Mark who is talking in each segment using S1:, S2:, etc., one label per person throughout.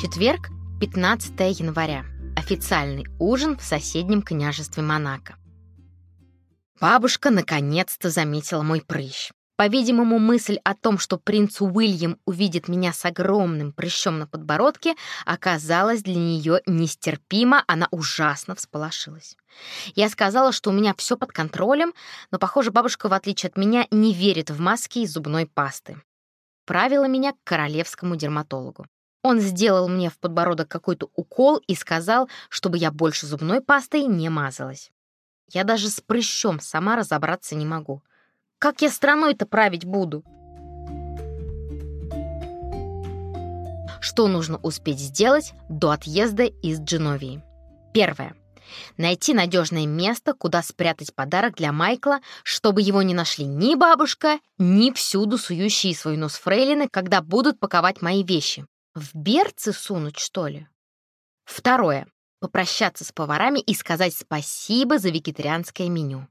S1: Четверг, 15 января. Официальный ужин в соседнем княжестве Монако. Бабушка наконец-то заметила мой прыщ. По-видимому, мысль о том, что принц Уильям увидит меня с огромным прыщом на подбородке, оказалась для нее нестерпима, она ужасно всполошилась. Я сказала, что у меня все под контролем, но, похоже, бабушка, в отличие от меня, не верит в маски из зубной пасты. Правила меня к королевскому дерматологу. Он сделал мне в подбородок какой-то укол и сказал, чтобы я больше зубной пастой не мазалась. Я даже с прыщом сама разобраться не могу. Как я страной-то править буду? Что нужно успеть сделать до отъезда из Дженовии? Первое. Найти надежное место, куда спрятать подарок для Майкла, чтобы его не нашли ни бабушка, ни всюду сующие свой нос фрейлины, когда будут паковать мои вещи. В берцы сунуть, что ли? Второе. Попрощаться с поварами и сказать спасибо за вегетарианское меню.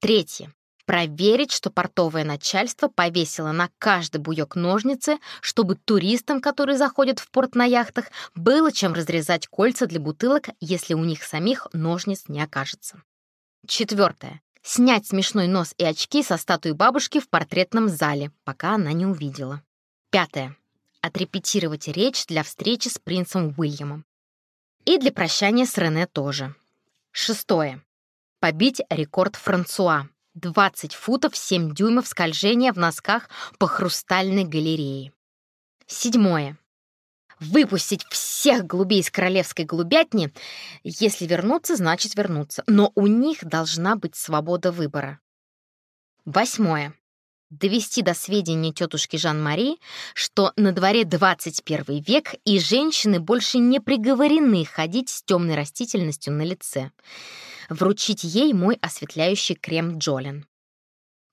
S1: Третье проверить, что портовое начальство повесило на каждый буёк ножницы, чтобы туристам, которые заходят в порт на яхтах, было чем разрезать кольца для бутылок, если у них самих ножниц не окажется. Четвертое. Снять смешной нос и очки со статуи бабушки в портретном зале, пока она не увидела. Пятое. Отрепетировать речь для встречи с принцем Уильямом. И для прощания с Рене тоже. Шестое. Побить рекорд Франсуа, 20 футов 7 дюймов скольжения в носках по хрустальной галерее. Седьмое. Выпустить всех голубей из королевской голубятни. Если вернуться, значит вернуться. Но у них должна быть свобода выбора. Восьмое. Довести до сведения тетушки Жан-Мари, что на дворе 21 век и женщины больше не приговорены ходить с темной растительностью на лице вручить ей мой осветляющий крем Джолин.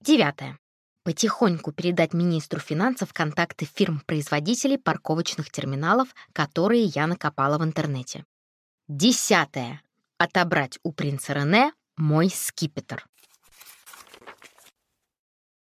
S1: Девятое. Потихоньку передать министру финансов контакты фирм-производителей парковочных терминалов, которые я накопала в интернете. Десятое. Отобрать у принца Рене мой скипетр.